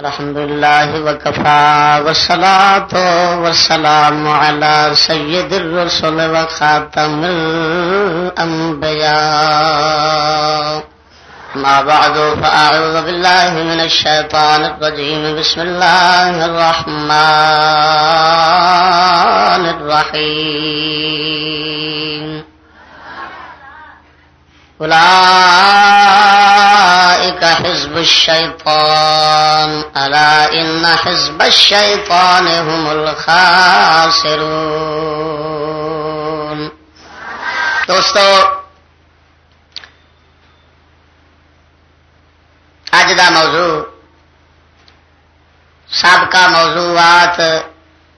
الحمد لله وكفى والصلاة والسلام على سيد الرسل وخاتم الأنبياء ما بعد فأعوذ بالله من الشيطان الرجيم بسم الله الرحمن الرحيم أولئك حزب الشيطان. ألا إن حزب الشيطان هم الخاسرون. دوستو اج دا موضوع، سابقہ موضوعات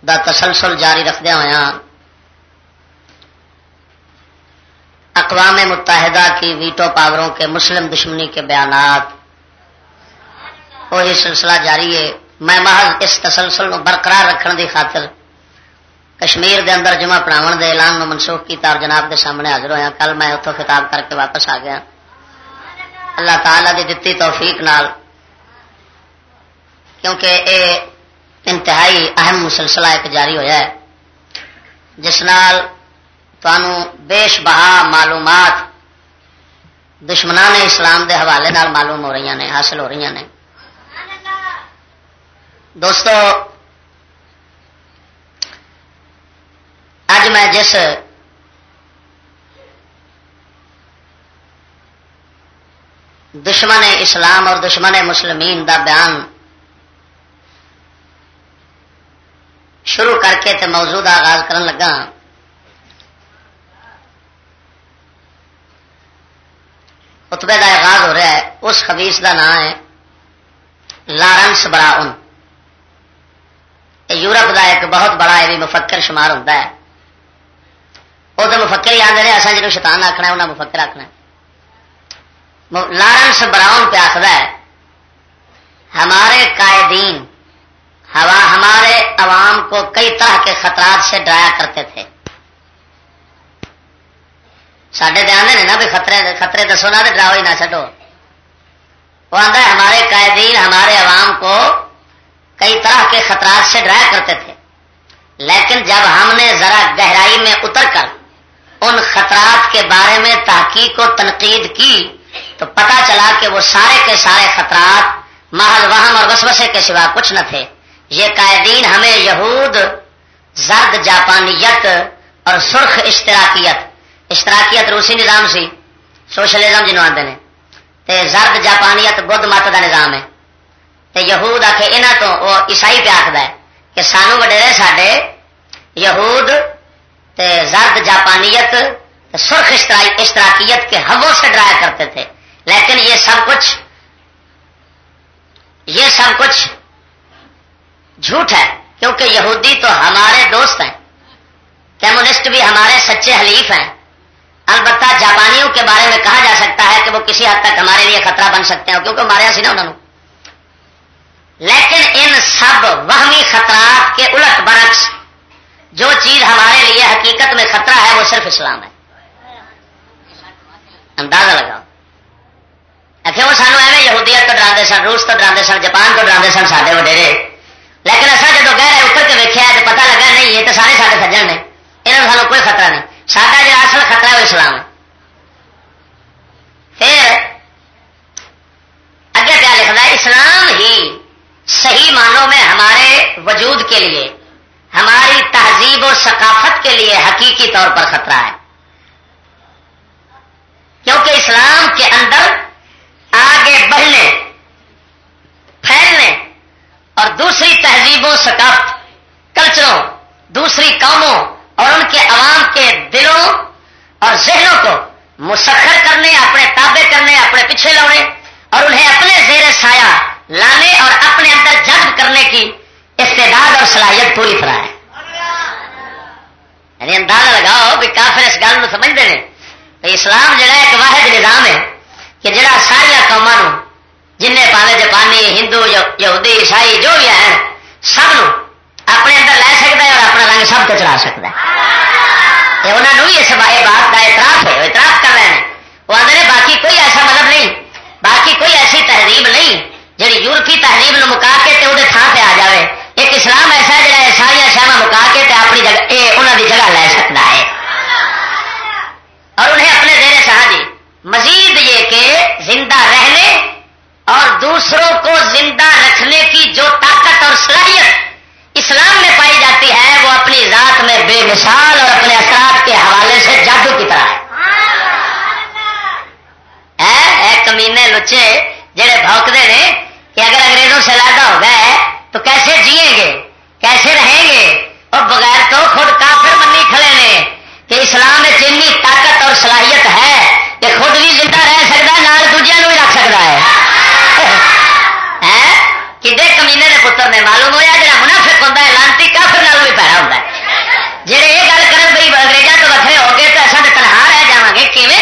دا تسلسل جاری رکھدہ ہوا اقوام متحدہ کی ویٹو پاوروں کے مسلم دشمنی کے بیانات۔ وہی سلسلہ جاری ہے۔ میں محض اس تسلسل کو برقرار رکھنے دی خاطر کشمیر دے اندر جمع پڑھاو دے اعلان میں منسوخ کیا اور جناب دے سامنے حاضر ہوا کل میں اتوں خطاب کر کے واپس آ گیا۔ اللہ تعالی دی دتی توفیق نال۔ کیونکہ اے انتہائی اہم سلسلہ ایک جاری ہویا ہے۔ جس نال بیش بہا معلومات دشمنان اسلام دے حوالے نال معلوم ہو رہی نے، حاصل ہو رہی نے۔ دوستو اج میں جس دشمن اسلام اور دشمن مسلمین دا بیان شروع کر کے تے موضوع آغاز کرن لگا خطبے کا آغاز ہو رہا ہے، اس خبیس کا نام ہے لارنس براؤن یورپ کا ایک بہت بڑا یہ مفکر شمار ہوتا ہے۔ وہ تو مفکر ہی آتے ہیں اصل جنوب شیطان آخنا انہیں مفکر آخنا لارنس براؤن پہ آخر ہے، ہمارے قائدین، ہوا ہمارے عوام کو کئی طرح کے خطرات سے ڈرایا کرتے تھے۔ سڈے دے آدھے نا بھی خطرے خطرے دسو نہ ڈراؤ ہی نہ چڈو وہ آتا ہے ہمارے قائدین ہمارے عوام کو کئی طرح کے خطرات سے ڈرایا کرتے تھے لیکن جب ہم نے ذرا گہرائی میں اتر کر ان خطرات کے بارے میں تحقیق و تنقید کی تو پتا چلا کہ وہ سارے کے سارے خطرات محل وہم اور وسوسے کے سوا کچھ نہ تھے یہ قائدین ہمیں یہود زرد جاپانیت اور سرخ اشتراکیت اشتراکیت روسی نظام سی، سوشلزم جنوب آتے ہیں تے زرد جاپانیت بدھ مت کا نظام ہے۔ تے یہود آ کے یہاں تو وہ عیسائی پہ آخر ہے کہ سانو وڈیرے سڈے یہود تے زرد جاپانیت سرخ اشتراکیت کے ہبوں سے ڈرایا کرتے تھے۔ لیکن یہ سب کچھ یہ سب کچھ جھوٹ ہے، کیونکہ یہودی تو ہمارے دوست ہیں۔ کمیونسٹ بھی ہمارے سچے حلیف ہیں۔ البتہ جاپانیوں کے بارے میں کہا جا سکتا ہے کہ وہ کسی حد تک ہمارے لیے خطرہ بن سکتے ہیں کیونکہ مارے سی نا انہوں لیکن ان سب وہمی خطرات کے الٹ برعکس جو چیز ہمارے لیے حقیقت میں خطرہ ہے، وہ صرف اسلام ہے۔ اندازہ لگاؤ۔ اچھا وہ سانو ایویں یہودیت تو ڈرانے سن، روس تو ڈرانے سن، جاپان تو ڈرانے سن سارے وڈیرے۔ لیکن اصل جب گہرے اتر کے ویکیا تو پتا لگا، نہیں، یہ تو سارے سارے سجن نے یہاں سانو کوئی خطرہ نہیں۔ ساڈا جو اصل خطرہ ہے وہ اسلام ہے۔ پھر اگے کیا لکھتا ہے، اسلام ہی صحیح معنوں میں ہمارے وجود کے لیے، ہماری تہذیب و ثقافت کے لیے حقیقی طور پر خطرہ ہے۔ کیونکہ اسلام کے اندر آگے بڑھنے، پھیلنے اور دوسری تہذیبوں ثقافت، کلچروں، دوسری قوموں اور ان کے عوام کے دلوں اور ذہنوں کو مسخر کرنے، اپنے تابع کرنے، اپنے پیچھے لانے اور انہیں اپنے زیر سایہ لانے اور اپنے اندر جذب کرنے کی استعداد اور صلاحیت پوری طرح ہے یعنی اندازہ لگاؤ بھی کافر اس گل میں سمجھتے ہیں۔ کہ اسلام جڑا ایک واحد نظام ہے کہ جڑا ساریا قوما جن پاوے جاپانی ہندو یہودی، عیسائی، جو بھی ہیں، سب اپنے اندر لے سکتا ہے اور اپنا رنگ سب کو چلا سکتا ہے۔ یہ انہوں نے اس بات کا اعتراف ہے، اعتراف کر رہے ہیں۔ وہ آدھے نے باقی کوئی ایسا مطلب نہیں، باقی کوئی ایسی تہذیب نہیں جی یورپی تہذیب نو مکا کے تے وہ تھان پہ آ جائے ایک اسلام ایسا ہے جہاں ساریا شہر مکا کے تے اپنی جگہ انہوں دی جگہ لے سکتا ہے۔ اور انہیں اپنے دیر شاہ جی مزید یہ کہ زندہ رہنے اور دوسروں کو زندہ رکھنے کی جو طاقت اور صلاحیت ذات میں بے مثال اور اپنے اثرات کے حوالے سے جادو کی طرح ہے۔ اے اے کمینے لچے جڑے بھوکتے ہیں کہ اگر انگریزوں سے لادا ہو گئے تو کیسے جیئیں گے؟ کیسے رہیں گے؟ اور بغیر تو خود کافر منی کھڑے نے کہ اسلام میں چینی طاقت اور صلاحیت ہے کہ خود بھی زندہ رہ سکتا ہے، نال دوجیا بھی رکھ سکتا ہے۔ کدے کمینے کے پتر نے معلوم ہوا جا منافق ہوتا ہے لانتی کافر نال بھی پیرا ہوتا ہے جی یہ گل کر بھائی انگریزوں تو وکرے ہو گئے تو اصل تنہا رہ جا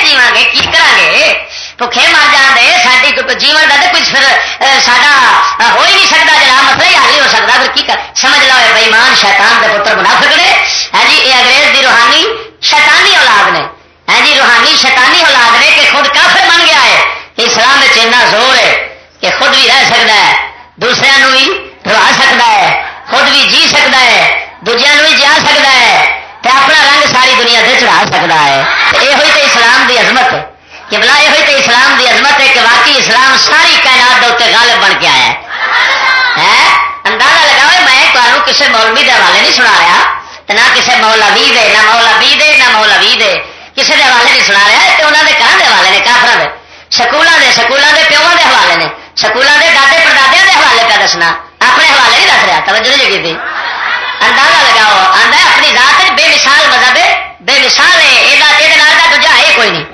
گے کیون جیوا گے کی کرا گے بھوکے مر جانے ساری جیون کا تو کچھ پھر ساڈا ہو ہی نہیں سکتا جناب مسئلہ ہی حل نہیں ہو سکتا پھر کی کر سمجھ لو بےمان شیطان کے پتر منافق نے ہاں جی یہ انگریز دی روحانی شیطانی اولاد نے ہاں جی روحانی شیطانی اولاد نے کہ خود کافر بن گیا ہے اسلام میں چیننا زور ہے کہ خود بھی رہ سکتا ہے دوسرے بھی روا سکتا ہے خود بھی جی سکتا ہے دوجیا بھی جا سکتا ہے اپنا رنگ ساری دنیا سے چڑھا سکتا ہے یہ ہوئی اسلام دی عظمت ہے۔ کہ بلا یہ ہوئی تو اسلام دی عظمت ہے کہ واقعی اسلام ساری کائنات دے غالب بن کے آیا ہے۔ اندازہ لگاؤ، میں تمہیں کسی مولوی کے حوالے نہیں سنا رہا۔ نہ کسی مولوی دے، نہ مولوی دے، نہ مولوی دے۔ کسی کے حوالے نہیں سنا رہا تو انہوں نے کہاں کے حوالے نے کافر دے۔ سکولوں کے سکولوں کے پیوں کے حوالے نے۔ سکولوں کے دادے پردادے کے حوالے کا دسنا۔ اپنے حوالے نہیں دس رہا، توجہ نہیں کی اندازہ لگاؤ آدھا اپنی ذات بے مثال مذہب بے مثال ہے۔ یہ دوجا کوئی نہیں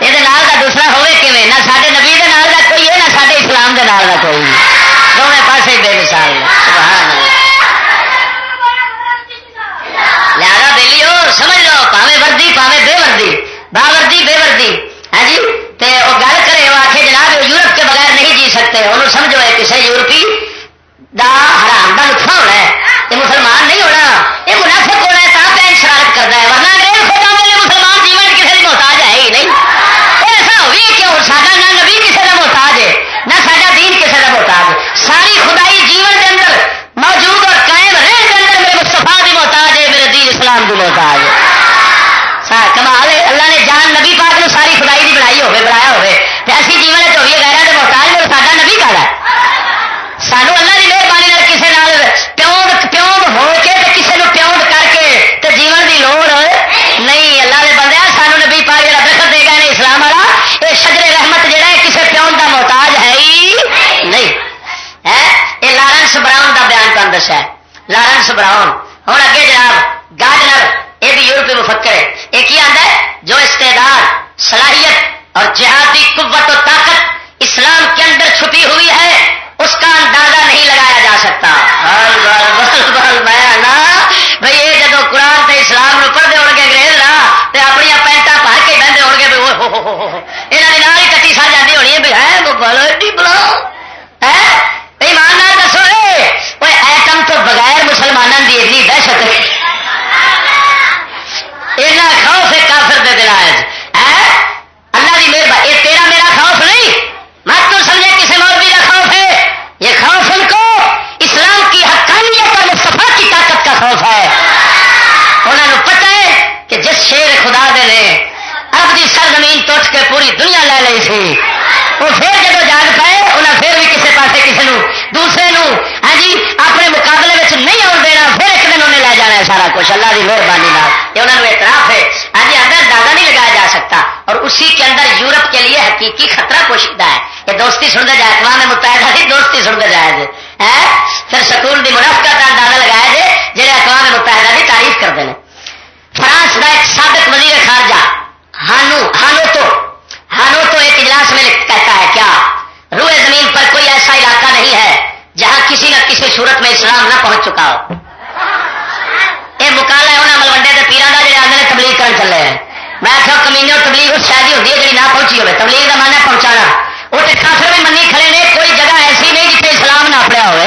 یہ نال کا دوسرا ہوئے کیون نہ سارے نبی کے نال کا کوئی ہے نہ سارے اسلام کے نال کا کوئی دونوں پاس بے مثال لہذا بہلی ہو سمجھ لو پاوے وردی پاوے بے وردی با وردی بے وردی ہاں جی تے وہ گل کرے وہ آخے جناب یورپ کے بغیر نہیں جی سکتے انہوں سمجھو ہے کسی یورپی دا حرام کا لطفا ہونا ہے یہ مسلمان نہیں ہونا یہ منافق ہونا ہے تا پہ شرارت کرتا ہے ورنہ انگریز خدا میرے مسلمان جیون کسی کی محتاج ہے ہی نہیں ایسا ہوئی کیوں ساڈا نہ نبی کسی کا محتاج ہے نہ ساڈا دین کسی کا محتاج ساری خدائی جیون کے اندر موجود اور قائم رہن کے اندر میرے مستفا کی محتاج ہے میرے دین محتاج کمال اللہ نے جان نبی پاک نے ساری خدائی کی بنائی ہوگی بنایا ہوگی ایسی جیون چوبی گہرا کے محتاج میرے ساڈا نبی کا ہے۔ سانو اللہ کی مہربانی کسی نال پیونڈ پیونڈ ہو کے کسی نے پیونڈ کر کے تو جیون کی لوڑ نہیں۔ اللہ نے بندہ سانو نبی پا جا دخل دے گئے اسلام والا یہ شجر رحمت جہا ہے کسی پیونڈ کا محتاج ہے ہی نہیں۔ ہے؟ یہ لارنس براؤن کا بیان کر دسا لارنس براؤن۔ ہوں اگے جناب گارڈنر یہ بھی یورپی مفکر ہے۔ یہ کیا آتا ہے؟ جو استعداد صلاحیت اور جہادی قوت و طاقت اسلام کے اندر چھپی ہوئی ہے اس کا اندازہ نہیں لگایا جا سکتا۔ بھائی یہ جب قرآن سے اسلام پڑھتے ہو گے انگریز نا تو اپنی پینٹا پڑھ کے بہتے ہو گے یہاں کی نال ہی کٹی سا جاتی ہونی ہے ہے وہ بل ایڈی بلا ہے ایماندار دسو وہ ایٹم تو بغیر مسلمانوں کی ایڈی دہشت اینا خوف ہے کافر دے دل اللہ کی مہربانی یہ تیرا میرا خوف نہیں۔ مت تو سمجھے کسی مولوی کا خوف ہے۔ یہ خوف ان کو اسلام کی حقانیت اور مصطفیٰ کی طاقت کا خوف ہے۔ انہوں نے پتا ہے کہ جس شیر خدا دے نے اب کی سرزمین ٹوٹ کے پوری دنیا لے لی تھی۔ وہ پھر جب جاگ پائے انہیں پھر بھی کسی پاس کسی نو دوسرے نو ہاں جی اپنے مقابلے میں نہیں آن دینا، پھر ایک دن انہیں لے جانا ہے سارا کچھ۔ اللہ کی مہربانی یہ انہوں نے اعتراف ہے ہاں جی اندر دادا نہیں لگایا جا سکتا اور اسی کے اندر یورپ کے لیے حقیقی خطرہ پوشیدہ ہے یہ دوستی سنتے جائے اقوام متحدہ کی دوستی سنتے جائے جی پھر سکول کی منافقت کا اندازہ لگایا جائے جہے جی، اقوام متحدہ کی تعریف کرتے ہیں۔ فرانس کا ایک سابق وزیر خارجہ، ہانو ہانو تو ہانو تو ایک اجلاس میں کہتا ہے، کیا روئے زمین پر کوئی ایسا علاقہ نہیں ہے جہاں کسی نہ کسی صورت میں اسلام نہ پہنچ چکا ہو؟ یہ مکالا ہے انہیں ملوڈے کے پیران کا جڑے آدھے تبلیغ کرن چلے ہیں۔ میں آخر کمینے تبلیغ اس شادی ہوتی ہے جی نہ پہنچی ہوئے تبلیغ کا مانا پہنچانا وہ تو کافر بھی منی کھڑے نے کوئی جگہ ایسی نہیں جتنے اسلام نہ پڑا ہوئے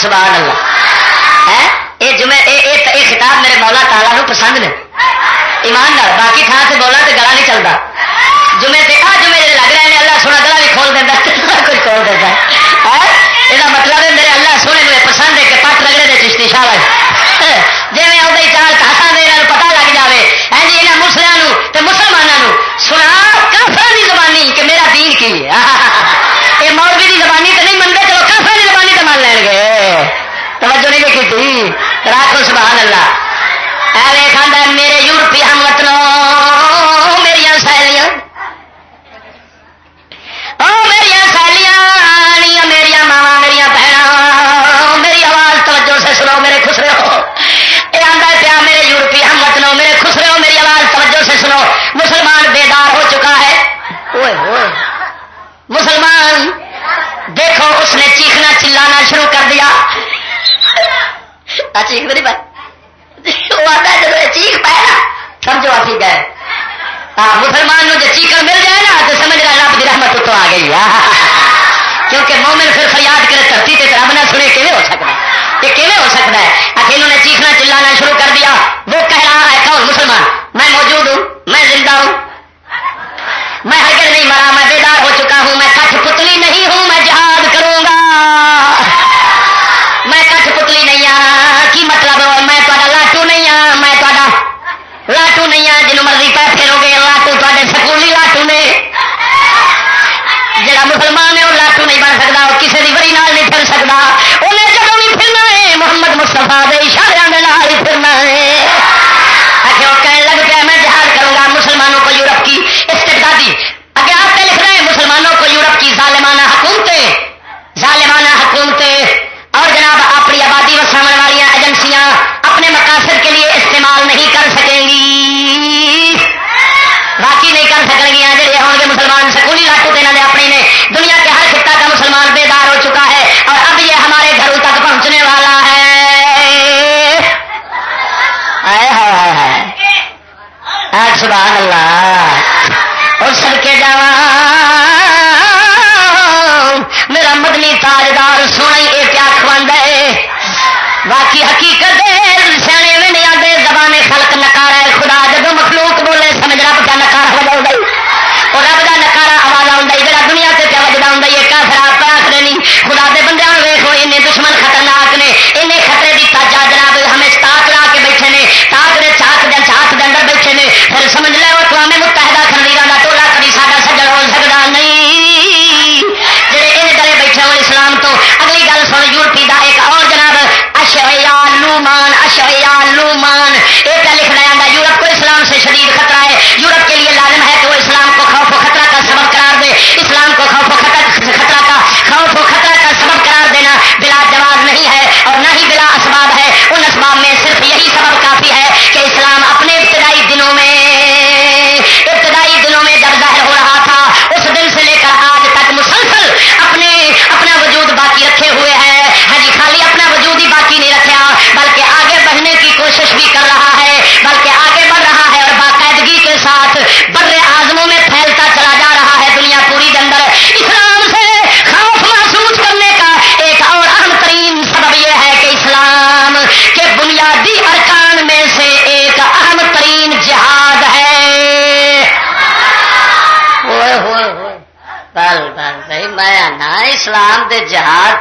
کیونکہ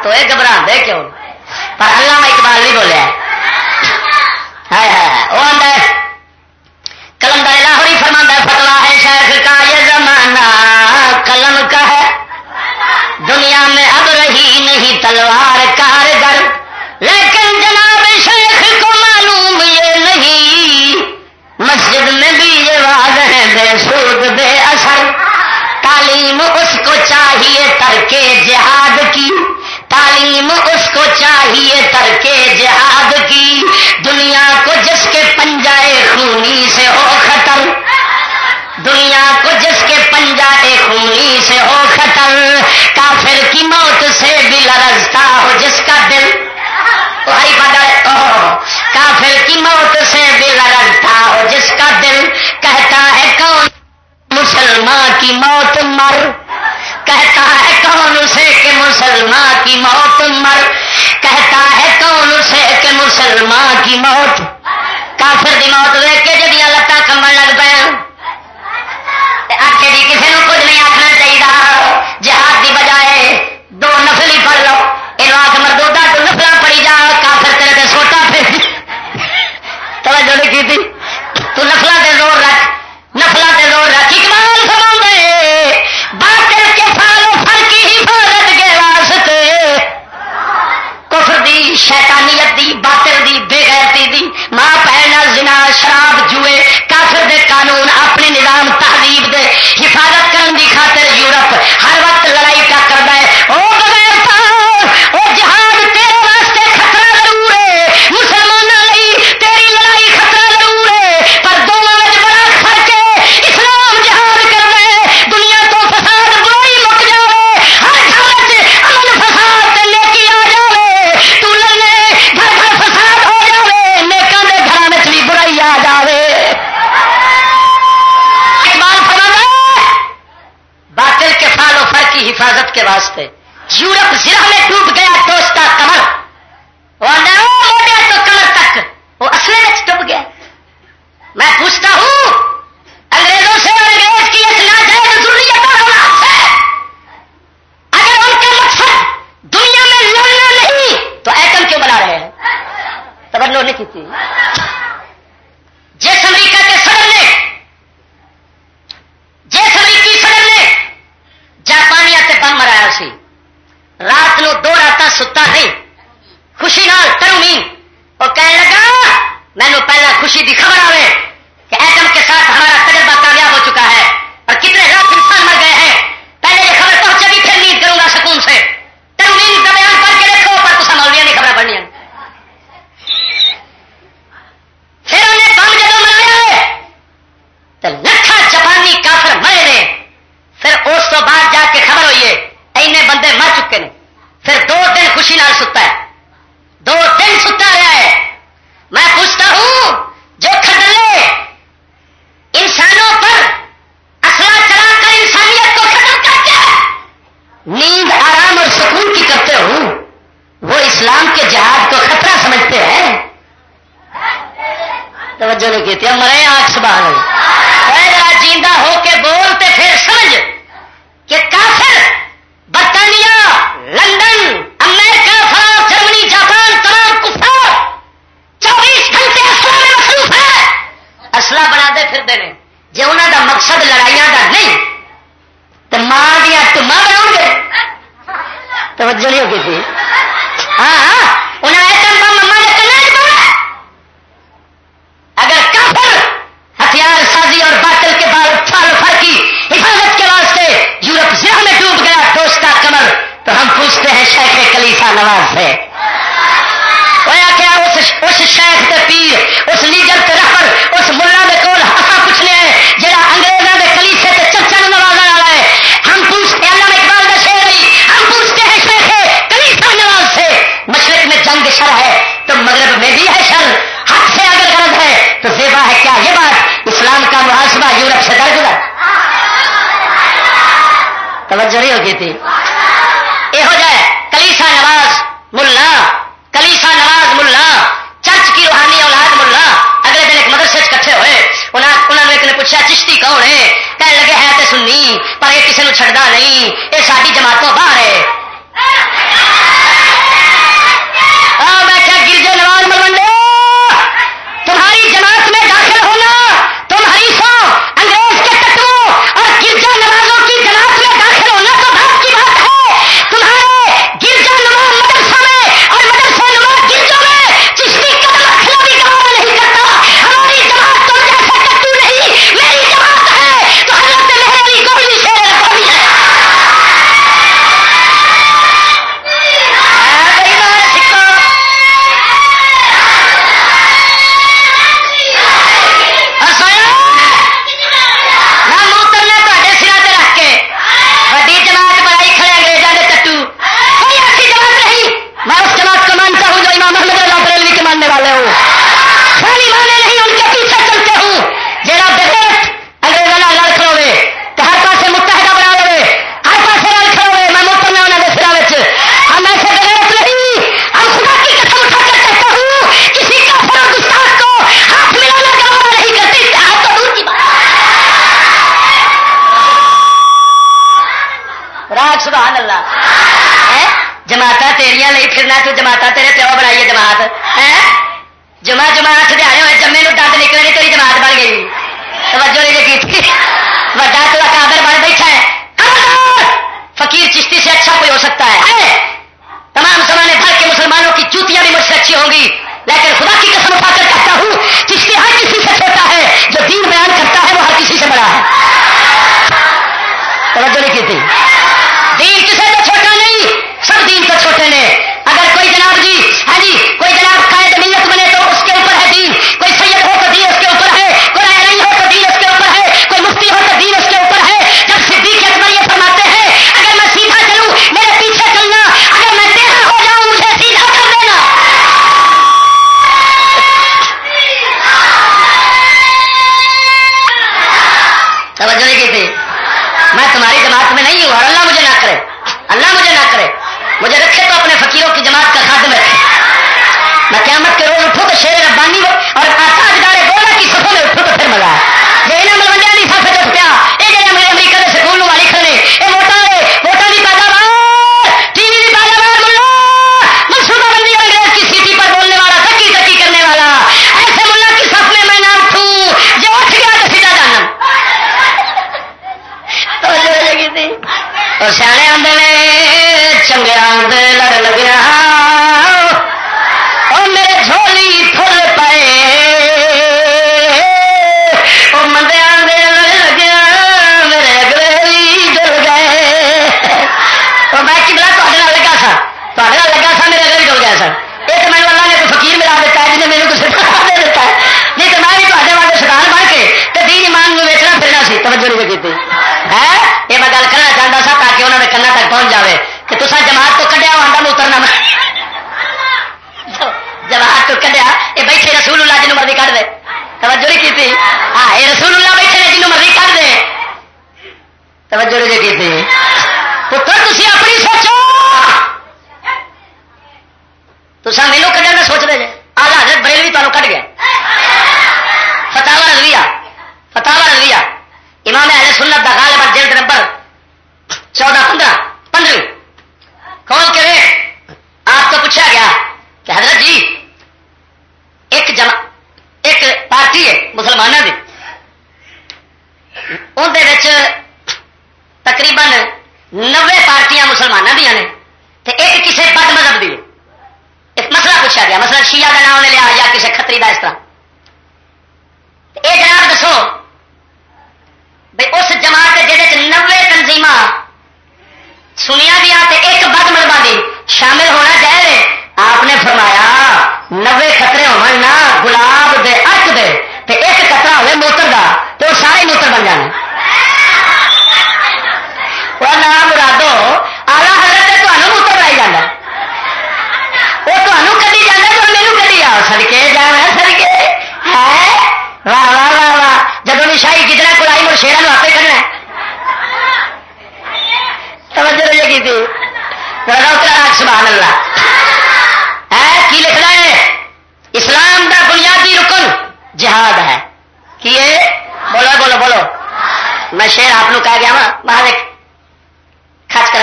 تو یہ گھبرا دے کیوں پر اللہ میں اقبال نہیں بولیا ہے وہ آدھا کلندر لاہوری فرما فتوا ہے شیخ کا یہ زمانہ قلم کا ہے دنیا میں اب رہی نہیں تلوار کارگر لیکن جناب شیخ کو معلوم یہ نہیں مسجد میں بھی یہ واضح ہے بے سود بے اثر تعلیم اس کو چاہیے ترکے جہاد کی تعلیم اس کو چاہیے ترکے جہاد کی دنیا کو جس کے پنجائے خونی سے ہو خطر دنیا کو جس کے پنجائے خونی سے ہو خطر کافر کی موت سے بھی لرزتا ہو جس کا دل ہری پدر کافر کی موت سے بھی لرزتا ہو جس کا دل کہتا ہے کون مسلمان کی موت مر کہتا ہے کون اسے کہ مسلمان کی موت مر کہتا ہے کون اسے ماں کی ماں نے کی مرے آخ سبحان اللہ جیندہ ہو کے بول تے پھر سمجھ کہ کافر، برطانیہ، لندن، امریکہ، فرانس، جرمنی، جاپان، تمام کفار چوبیس گھنٹے اسلحہ میں مصروف ہے اسلحہ بنا دے پھر دے جی انہوں دا مقصد لڑائیاں تھے۔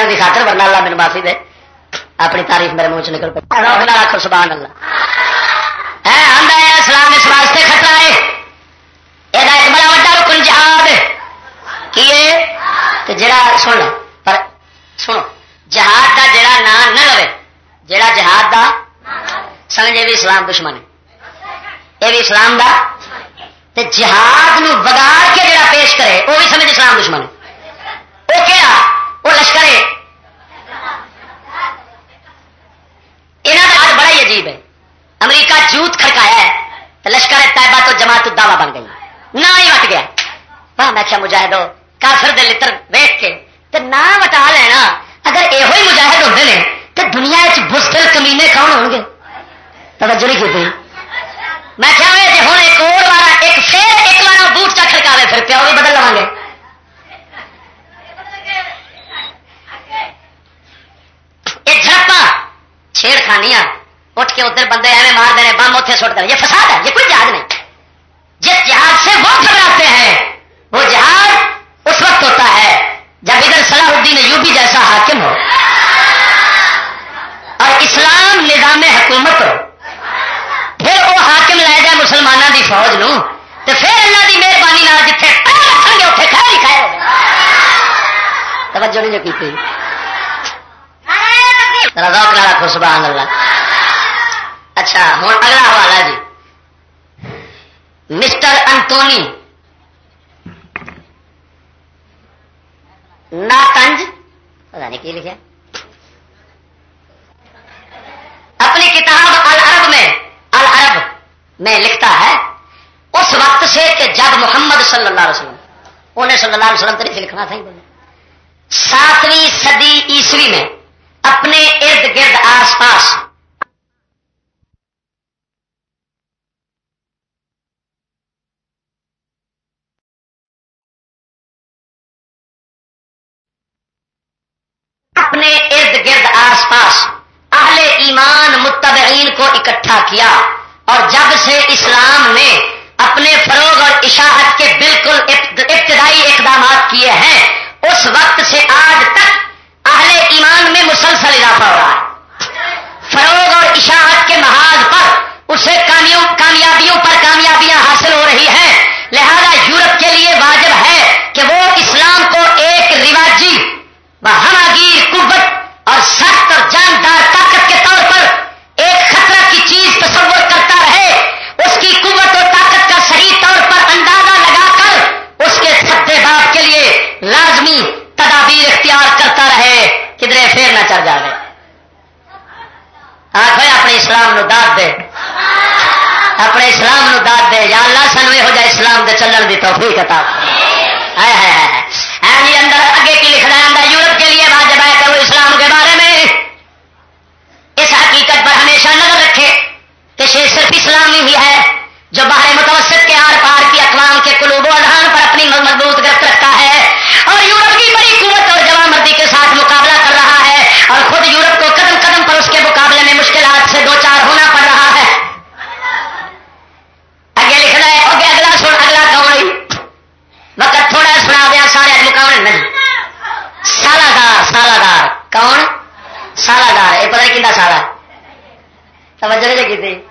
کرنے کی خاطر، ورنہ اللہ میرے معافی دے۔ اپنی تعریف میرے منہ چ نکل پہ رکھو سبحان اللہ۔ ہاں، ہے آدھا ہے، اسلام اس واسطے خطرہ ہے۔ یہ ایک بڑا وا رکن جہاد۔ کی جڑا، سن، پر سنو، جہاد دا جڑا نام نہ لو جڑا جہاد دا، سمجھے بھی اسلام دشمن یہ بھی اسلام دا۔ تے جہاد نو بگاڑ کے جڑا پیش کرے، وہ بھی سمجھ اسلام دشمن وہ کیا وہ لشکر ہے یہاں کا بڑا ہی عجیب ہے امریکہ جوت کھڑکایا ہے۔ تو لشکر طیبہ تو جماعت دعوی بن گئی۔ نہ ہی وٹ گیا۔ واہ، میں کیا مجاہدو کافر دے لتر ویخ کے۔ تو نہ وٹا لینا۔ اگر یہ مجاہد ہوتے ہیں تو دنیا بزدل کمینے کون ہو گے؟ توجہ نہیں کی میں کیا جی ہوں ایک اور بار ایک پھر ایک بار بوٹ چا کھڑکاوے، پھر پیو بھی بدل لوا گے۔ یہ جھڑپا چھیڑ خانیاں اٹھ کے ادھر بندے ایویں مار دے بم اتنے سٹ دیں یہ فساد ہے یہ کوئی جہاز نہیں۔ جس جہاز سے وہ گھبراتے ہیں وہ جہاز اس وقت ہوتا ہے جب ادھر صلاح الدین یوبی جیسا حاکم ہو۔ اور اسلام نظام حکومت ہو۔ پھر وہ حاکم لے جائے مسلمانوں کی فوج نو تو پھر اللہ کی مہربانی جتنے رکھیں گے اتنے کھا لکھا توجہ نہیں جو کی نہ رکھو سبحان اللہ۔ اچھا ہوں، اگلا حوالہ جی۔ مسٹر انٹونی ناکنج پتا نہیں کی لکھا اپنی کتاب العرب میں العرب میں لکھتا ہے، اس وقت سے کہ جب محمد صلی اللہ علیہ وسلم، انہیں صلی اللہ علیہ وسلم طریقے لکھنا تھا ہی بولے۔ ساتویں صدی عیسوی میں، اپنے ارد گرد آس پاس اپنے ارد گرد آس پاس اہل ایمان متبعین کیا اور جب سے اسلام نے اپنے فروغ اور اشاعت کے بالکل ابتدائی اقدامات کیے ہیں، اس وقت سے آج تک اہل ایمان میں مسلسل اضافہ ہو رہا ہے۔ فروغ اور اشاعت کے محاذ پر اسے کامیابیوں پر کامیابیاں حاصل ہو رہی ہیں۔ لہذا یورپ کے لیے واجب ہے کہ وہ اسلام کو ایک رواجی ہماگیر قوت ہاں آخ اپنے اسلام نو داد دے۔ اپنے اسلام نو داد دے۔ یا اللہ سن ہو جائے اسلام دے چلن دی توفیق عطا ہے ہے ہے اندر اگے کی لکھ رہا ہے؟ اندر یورپ کے لیے واجب ہے کرو اسلام کے بارے میں اس حقیقت پر ہمیشہ نظر رکھے کہ شیر صرف اسلام ہی ہے جو باہر متوسط کے آر پار کی اقوام کے قلوب و اذہان پر اپنی مضبوط کون؟ سالہ دار یہ پتہ کھا سالہ توجہ نہیں کی تھی۔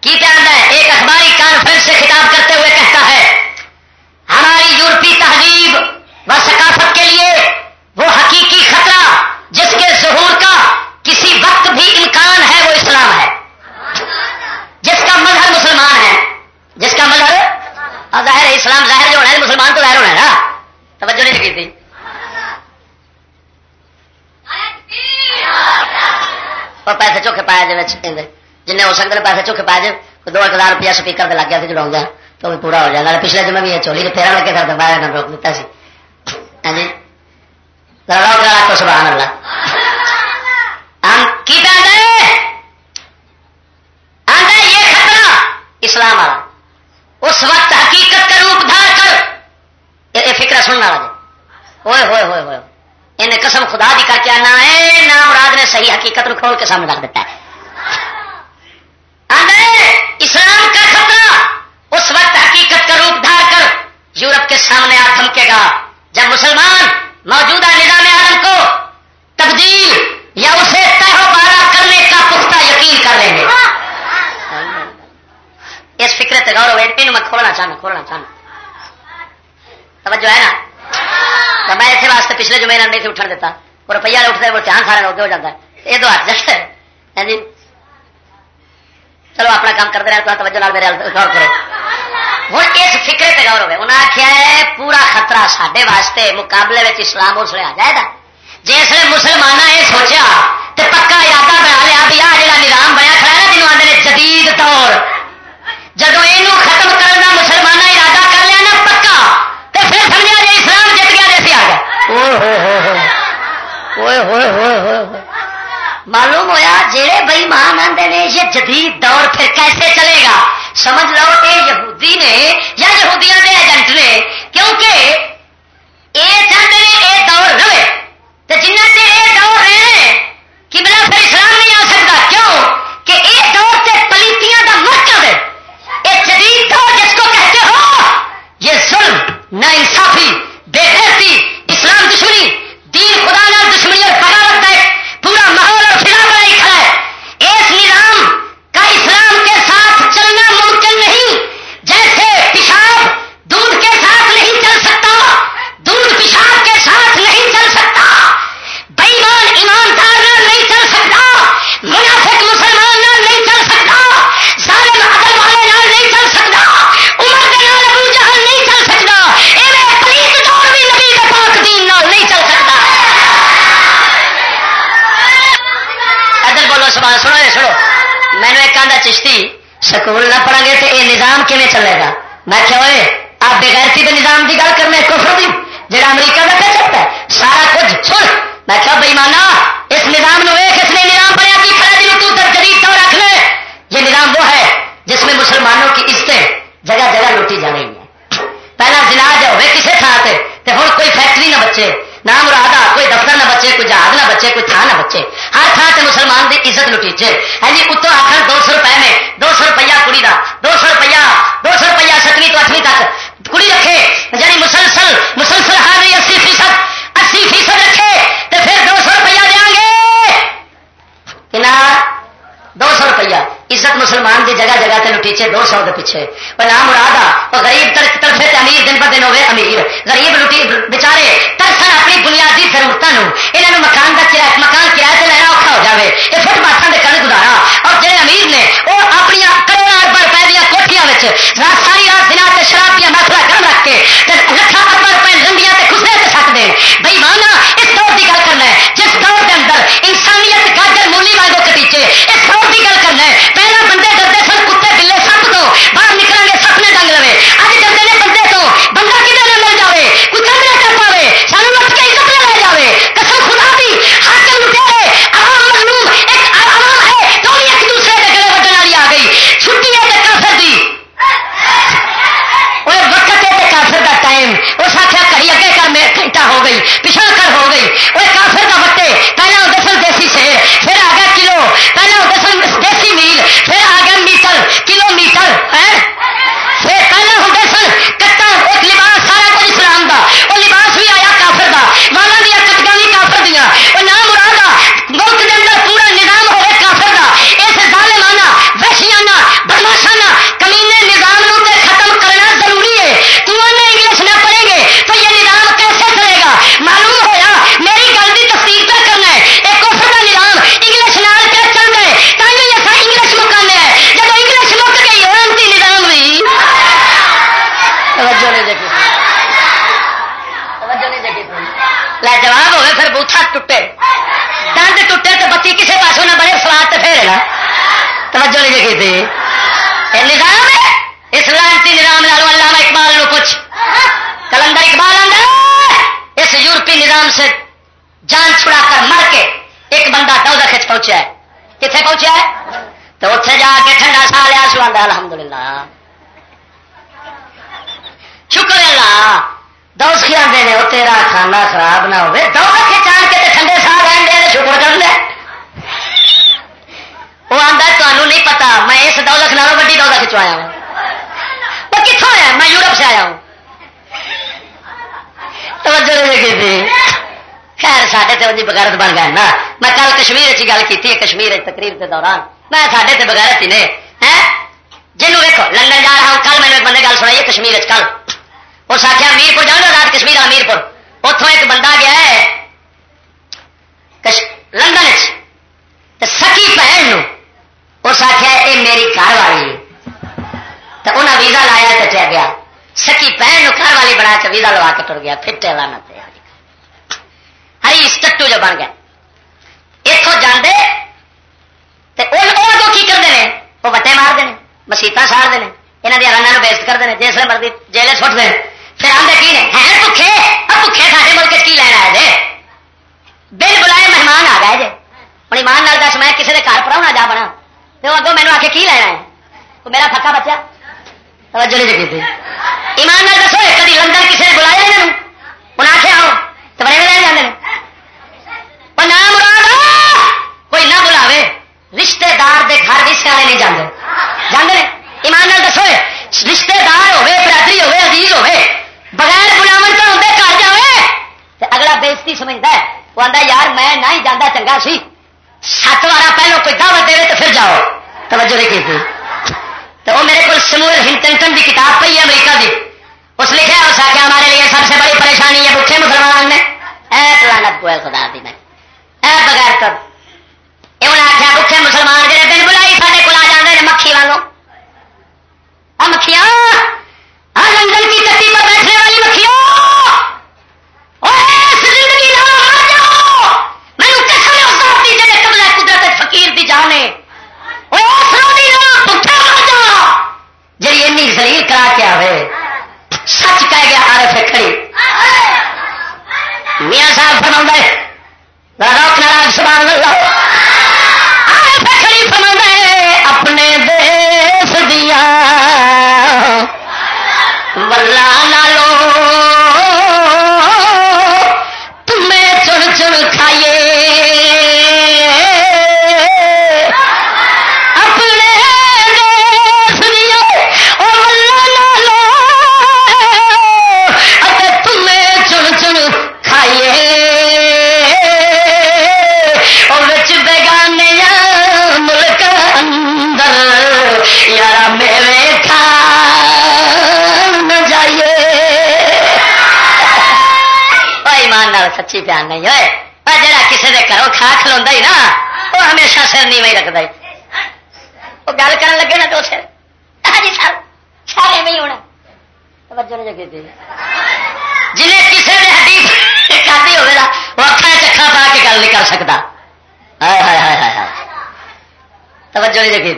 کی چاہتا ہے؟ ایک اخباری کانفرنس سے خطاب کرتے ہوئے کہتا ہے، ہماری یورپی تہذیب و ثقافت کے لیے وہ حقیقی خطرہ جس کے ظہور کا کسی وقت بھی امکان ہے، وہ اسلام ہے۔ جس کا مظہر مسلمان ہے۔ جس کا مظہر ظاہر اسلام ظاہر جو ہونا ہے، مسلمان تو ظاہر ہونا ہے نا۔ توجہ نہیں کی تھی۔ اور پیسے چوکھے پایا جائے جن ہو سکتے پیسے چوکھے پائے جائے دو ایک ہزار روپیہ سپیکر لگ گیا جڑا گیا تو بھی پورا ہو جائے گا پچھلے دن بھی چولی کے پھیرا لگے تھا باہر نہ روک دیتا سی۔ ہاں جی تو سبحان اللہ۔ ہم کی یہ خطرہ اسلام والا۔ اس وقت حقیقت کا روپ دھار کر۔ یہ فکر سننا والا۔ ہوئے ہوئے ہوئے ہوئے انہیں قسم خدا دی کر کے آنا ہے نام مراد نے صحیح حقیقت کھول کے سامنے رکھ دیتا ہے۔ اسلام کا خطرہ، اس وقت حقیقت کا روپ دھار کر یورپ کے سامنے آ تھمکے گا۔ جب مسلمان موجودہ نظام عالم کو تبدیل یا اسے تہ بارہ کرنے کا پختہ یقین کر لیں گے اس فکر سے گورو ان میں کھولنا چاہنا کھولنا چاہنا۔ توجہ ہے نا؟ تو میں اسے واسطے پچھلے جو میرا نہیں تھے اٹھن دیتا۔ وہ روپیہ اٹھتا ہے وہ دھیان سارا ہو جاتا ہے۔ یہ تو ہاتھ جاتا ہے ہاں جی؟ چلو اپنا کام کرتے رہے تو توجہ میرے غور کرو۔ ہوں اس فکرے پہ غور ہوئے۔ انہیں آخیا ہے، پورا خطرہ سڈے واسطے مقابلے میں اسلام اس لیے آ جائے گا۔ جس نے مسلمان یہ سوچا تو پکا ارادہ بنا لیا بھی آ جا نظام بنیا کھڑا نا جنوب آدھے جدید طور۔ جب یہ ختم کرنا مسلمان ارادہ کر لیا نا پکا تو پھر سمجھا جی اسلام جت گیا جیسے آ گیا معلوم ہوا جہے بئی مان آتے ہیں یہ جدید دور پھر کیسے چلے گا؟ سمجھ لو یہ یہودی نے یا یہودیاں کے ایجنٹ نے، کیونکہ یہ چاہتے ہیں یہ دور رہے۔ تو جنہ چر یہ دور رہے کہ بلا پھر اسلام نہیں آ سکتا۔ کیوں؟ کہ یہ دور سے پلیتیاں کا مرکز ہے یہ جدید دور جس کو کہتے ہو، یہ ظلم نہ انصافی بے سکول نہ پڑھا گے تو یہ نظام کیون چلے گا؟ میں کیا ہوئے آپ بغیرتی کے نظام کی گل کرنے کفر دی جہاں امریکہ کا کیا چلتا ہے، سارا کچھ سن میں کیا بے مانا اس نظام نو ایک اس نے نظام بنیا کی کھڑا جی تو جدید تو رکھ لے۔ یہ نظام وہ ہے جس میں مسلمانوں کی عزتیں جگہ جگہ لوٹی جا رہی ہیں۔ پہلا زلاج ہوئے کسی تھان سے ہوں کوئی فیکٹری نہ بچے۔ نہ مرادہ بچے کوئی جہاز نہ بچے کوئی تھان نہ بچے۔ ہر تھان سے مسلمان کی عزت لٹیچے ہے ہاں جی اتوں آخر دو سو روپئے میں، دو سو روپیہ کڑی کا دو سو روپیہ، دو سو روپیہ ستویں تو اٹھویں تک کڑی رکھے۔ یعنی مسلسل مسلسل ہر رہی اسی فیصد اسی فیصد رکھے تو پھر دو سو روپیہ دیا گے۔ دو سو روپیہ۔ عزت مسلمان کی جگہ جگہ سے لٹیچے دو سو کے پیچھے۔ پر نام مراد وہ غریب طرفے امیر دن ب دن ہوئے امیر۔ غریب لٹی بچارے، ترسن اپنی بنیادی ضرورتوں یہاں مکان کا کرایہ مکان کرایہ سے لینا اور ہو جائے یہ فٹ پاتھوں کے کل گزارا۔ اور جہے امیر نے، وہ اپنی کروڑا ارب روپئے دیا کوٹیاں ساری رات دن شراب دیا محفل گرم رکھ کے لکھا ارب روپئے لنڈیاں خسرے سے سٹ دیں بھائی مانا اس دور کی گل کرنا ہے۔ جس دور کے اندر انسانیت گاجر مولی مانگو کٹیچے، اس دور کی گل کرنا ہے۔ گئی۔ توجہ نہیں جگی تھی نظام ہے اس لانتی نظام لالو اللہ اقبال نو پوچھ کلندر اقبال آدھا اس یورپی نظام سے جان چھڑا کر مر کے ایک بندہ دو کھچ پہنچا ہے کتنے پہنچا ہے تو اتنے جا کے ٹھنڈا سا لیا سو آدھا الحمد للہ شکر اللہ دوس کی آتے ہیں وہ تیرا کھانا خراب نہ ہوئے دو کھچا کے ٹھنڈے سا لین دے شکر کر لیا وہ آتا تمہیں نہیں پتا میں اس دولت نالوں ویڈی دولت کھچوایا ہوں وہ کتوں ہے میں یورپ سے آیا ہوں توجہ نہیں کی خیر سڈے تو بغیرت بن گئے نا۔ میں کل کشمیر چ گل کی کشمیر تقریر کے دوران۔ میں سڈے تو بغیرت ہی نے جنوب دیکھو لندن جا رہا ہوں، کل میں نے ایک بندے گل سنائی کشمیر کل۔ اس آخیا امیر پور جانا رات کشمیر امیر پور اتوں ایک بندہ گیا ہے لندن سکی بہن اس آخیا یہ میری گھر والی تو انہیں ویزا لایا تو چاہ گیا۔ سکی بہن گھر والی بنا کے ویزا لوا کے ٹر گیا، پھر لانا ہری اسٹو جو بن گیا اتوں جانے جو کی کرتے ہیں وہ وٹے مارتے ہیں مسیطا ساڑتے ہیں یہاں دیا رنگ بیسٹ کرتے ہیں جس مرضی جیلے سٹتے ہیں پھر آدھے کی نے؟ ہے بکھے بکھے سارے ملک کی لینا ہے جی بل بلائے مہمان آ گئے جی ہوں ایمان لال دس، میں کسی کے گھر پڑھا جا بنا۔ تو اگوں مینو آ کے کی لینا ہے تو میرا پکا بچہ توجہ نہیں جگی ایمان لال دسو کدی لندن کسی نے بلایا یہاں انہیں آخیا آؤ، تو بڑے لے جانے نام مراد کوئی نہ بلاوے رشتے دار دے گھر بھی سیانے نہیں جانے جانے ایمان لال دسو رشتے دار ہوے برادری ہوے عزیز ہوے بغیر بلاو تو اندر گھر جائے اگلا بےزتی سمجھتا ہے وہ آتا یار میں نہ ہی جانا چنگا سی؟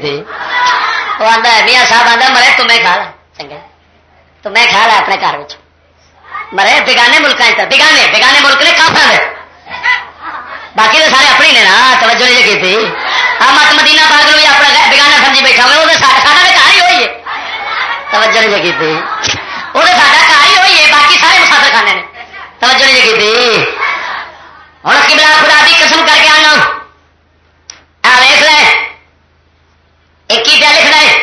تھی۔ وہ آتا ہے، میاں صاحب آتا مرے، تمہیں کھا لا۔ چنگے۔ تمہیں کھا لا اپنے گھر مرے بگانے ملک بگانے بگانے ملک نے کافر باقی تو سارے اپنی نے نا، توجہ نہیں جی کی تھی ہاں مت مدینہ پاک بھی اپنا بگانا سمجھی بیٹھا ہوئے، وہ سارا گھر ہی ہوئی ہے۔ توجہ نہیں جی کی تھی وہ سارا گھر ہی ہوئی ہے، باقی سارے مسافر خانے نے۔ توجہ نہیں جی کی تھی ہوں کبلا خدا کی قسم کر کے آنا۔ ویس لے۔ ایک ہی پہ لکھنا ہے؟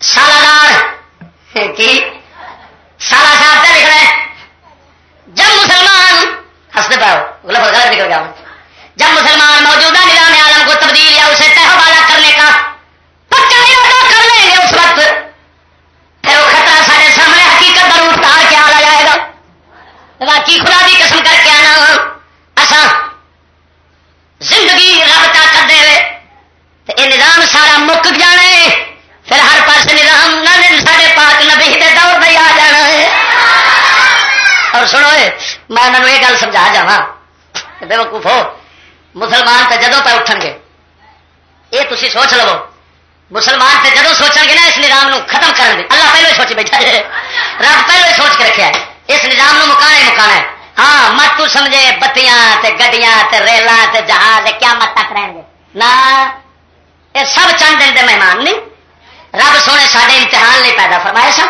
سالادار کی سارا صاحب کیا لکھ رہا ہے جب مسلمان ہنستے پاؤ غلط غلط نکل گیا جب مسلمان موجودہ نظام عالم کو تبدیل یا اسے تہ والا کرنے کا پکا ارادہ کر لیں گے اس وقت پھر وہ خطرہ سارے سامنے حقیقت در اتار کے آ جائے گا باقی خدا بھی قسم کر کے آنا ایسا میں انہوں نے یہ گل سمجھا جا بے وقوف ہو مسلمان تو جدوں پہ اٹھن گے یہ تھی سوچ لو۔ مسلمان تے جدو سوچیں گے نا، اس نظام نو ختم کرنے اللہ پہلے سوچ بیٹھا ہے۔ رب پہلے سوچ کے رکھا ہے۔ اس نظام نو مکانا ہی مکانا ہے ہاں مت تو سمجھے بتیاں تے گڈیاں تے ریلاں تے جہاز کیا مت تک رہیں گے۔ نہ، یہ سب چند دن دے مہمان نہیں رب سونے سارے امتحان لے پیدا فرمائے سن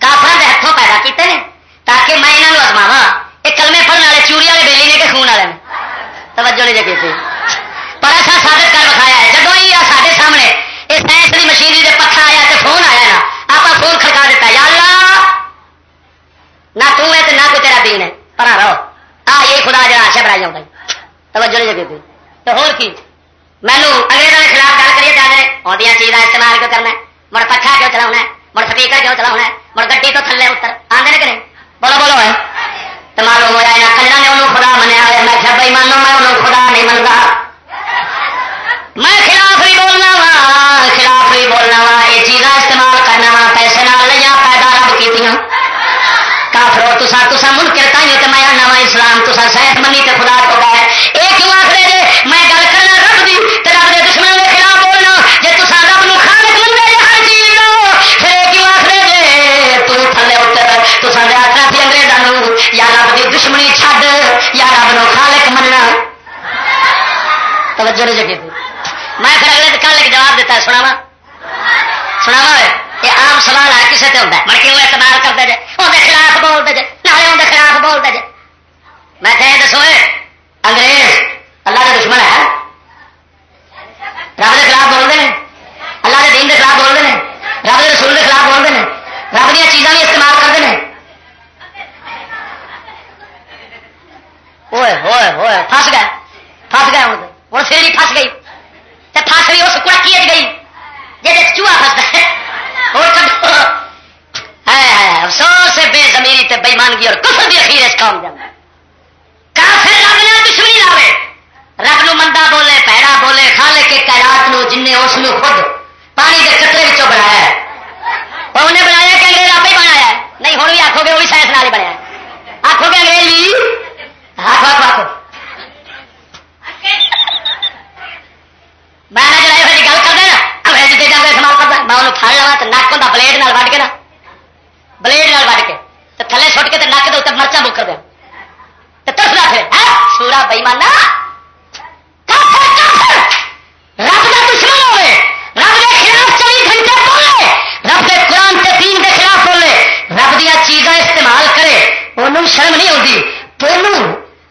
کافر کے ہاتھوں پیدا کیتے ہیں تاکہ میں یہاں ازماوا یہ کلمے پڑھنے والے چوری والے بیلی نے کہ خون والے توجہ نہیں جگہ پر ایسا ثابت کر بکھایا ہے جب ہی سارے سامنے یہ سائنس کی مشینری سے پکا آیا تو فون آیا نا، آپ فون کھڑکا دیتا یا اللہ، نہ تو ہے تو نہ کوئی تیرا دین ہے پر رہو۔ آ، یہ خدا جا آشا بڑائی آؤں توجہ نہیں جگہ تو ہو مینو انگریزوں کے خلاف گل کریے جا رہے جانے آدی چیزاں استعمال کیوں کرنا مڑ پکا کیوں چلا مڑ سپیکر کیوں چلا مڑ گڈی تو تھلے اتر۔ آدھے کہ نہیں؟ بولو بولو ہے تو معلوم ہوا یہاں کنجر نے انہوں خدا منیا ہوا میں کیا بھائی، مانو، میں انہوں خدا نہیں منگا میں خلاف خلاف بھی بولنا وا، یہ چیزاں استعمال کرنا وا، پیسے نہ لیا پیدا رب کی کافرو تسا تسا منکر تھی تو میں نواں اسلام تسا صحت منی تے خدا تو گئے یہ کیوں آخر جی میں گل کرنا رب دی تے رب دے دشمن کے خلاف بولنا جی تسا رب نو خالق منگے جی ہر چیز نو، پھر یہ کیوں آخر جی تو تھلے اتر تسا دے آخر سی انگریزوں یا رب دی دشمنی چھڈ، یا رب نو خالق مننا۔ توجہ نہیں جگہ میں پھر اگلے کل ایک جواب دیتا ہے سنا سنا یہ عام سوال ہے کسی سے ہوتا ہے مڑ کے وہ اعتبار کرتے جائے اندر خلاف بولتے جائے نہ اندر خلاف بولتے جائے میں کہیں دسو انگریز اللہ کا دشمن ہے رب کے خلاف بولتے ہیں اللہ کے دین کے خلاف بولتے ہیں رب کے رسول کے خلاف بولتے ہیں رب دیا چیزاں بھی استعمال کرتے ہیں ہوئے ہوئے ہوئے پھس گئے پھس گئے ہوں ہوں پھر بھی پھس گئی پھس گئی اس کڑکی گئی جی چوہا فستا ہے افسوس ہے، بے زمینی تے بےمانگی اور کفر بھی اخیر اس کام جانا۔ کافر رب نے دشمنی لاوے رب نو مندا بولے پیڑا بولے خالے کے کائرات نو، جن نے اس نو خود پانی کے قطرے چ بنایا ہے۔ اور انہیں بنایا کہ انگریز آپ ہی بنایا نہیں، ہوں بھی آخو گے، وہ بھی سائنس نال بنایا ہے۔ آخو گے انگریز بھی آخو آخو آخو میں جڑا یہ جی گل کر دینا کا استعمال کرتا میں انہوں پھڑ لوا تو نک ہوتا بلیڈ نال وڈ کے نا بلیڈ نال وڈ کے تو تھلے سٹ کے نک کے اتر مرچا بک دیا تو ترسلا پھر سورا بئی مانا رب کا دشمن ہوئے رب کے خلاف گھنٹے بولے رب کے قرآن کے دین کے خلاف بولے رب دیا چیزاں استعمال کرے انہوں شرم نہیں ہوتی تینوں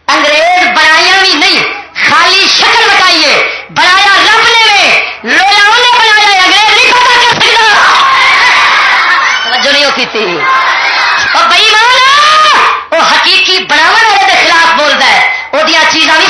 انگریز بنایا بھی نہیں خالی شکل بتائیے بنایا رب نے لویا انہیں بنایا انگریز نہیں پتا کر سکتا کی تھی اور بئی وہ حقیقی بناو والے کے خلاف بولتا ہے۔ وہ چیزاں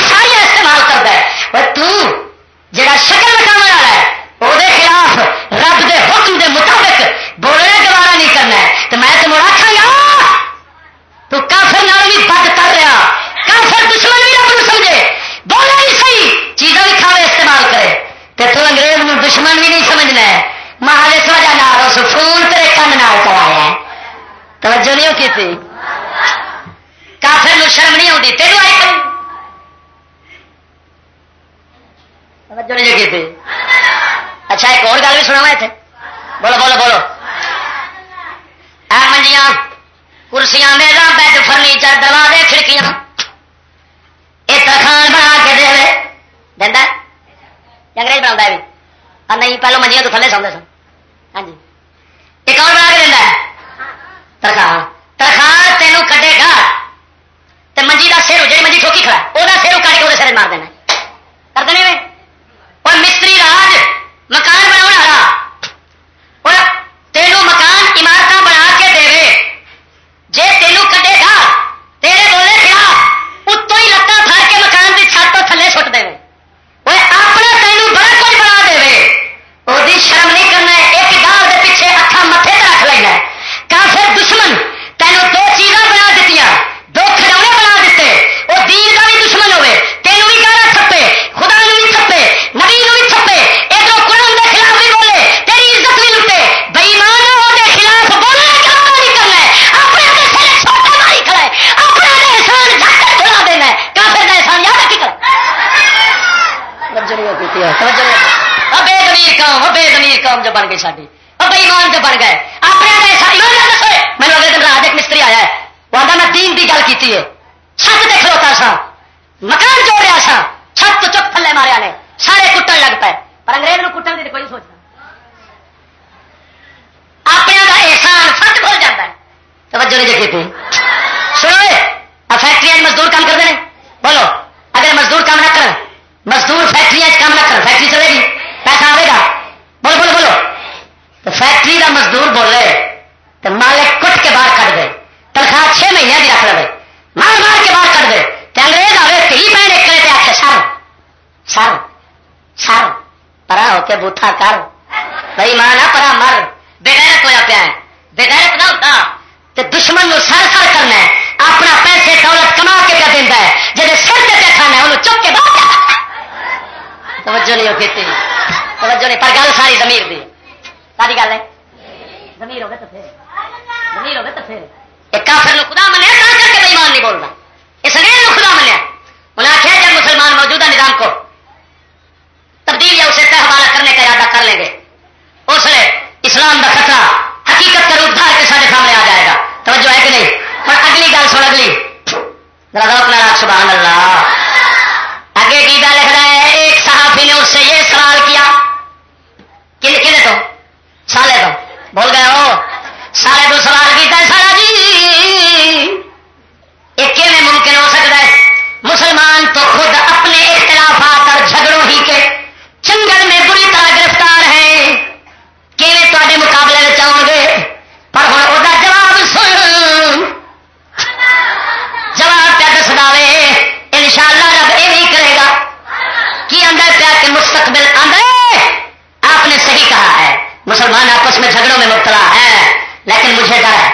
ہو کر۔ بھائی ماں نہ پرا مر۔ بغیرت ہوا پیا ہے۔ بغیرت نہ ہوتا۔ تو دشمن نو سر سر کرنا ہے۔ اپنا پیسے دولت کما کے کیا دینا ہے۔ جب سر سے پہ کھانا ہے انہوں چک کے باہر۔ توجہ نہیں ہوتی توجہ نہیں، پر گل ساری زمیر دی۔ ساری گل ہے۔ زمیر ہوگا تو پھر۔ زمیر ہوگا تو پھر۔ ایک کافر نو خدا منیا کر کے بے ایمان نہیں بولنا اس انگریز نو خدا منیا انہیں آخیا جب مسلمان موجودہ نظام کو تبدیل یا اسے حوالہ کرنے کا ارادہ کر لیں گے اس لیے اسلام کا خطرہ حقیقت کا روپ دھار کے سارے سامنے آ جائے گا توجہ ہے کہ نہیں پر اگلی گل سن اگلی ذرا سبحان اللہ آگے کی گل لکھ رہا ہے ایک صحافی نے اس سے یہ سوال کیا کن کن تو سالے تو بول گئے ہو سارے تو سوال کیا سارا جی ایک میں ممکن ہو سکتا ہے مسلمان تو خود اپنے اختلافات اور جھگڑوں ہی کے چنگل میں بری طرح گرفتار ہیں کہ تے مقابلے میں آؤ گے پر ہوں وہ جواب سن جواب پہ دس دے ان شاء اللہ رب یہ نہیں کرے گا کی اندر پیا کہ مستقبل اندر آپ نے صحیح کہا ہے مسلمان آپس میں جھگڑوں میں مبتلا ہے لیکن مجھے ڈر ہے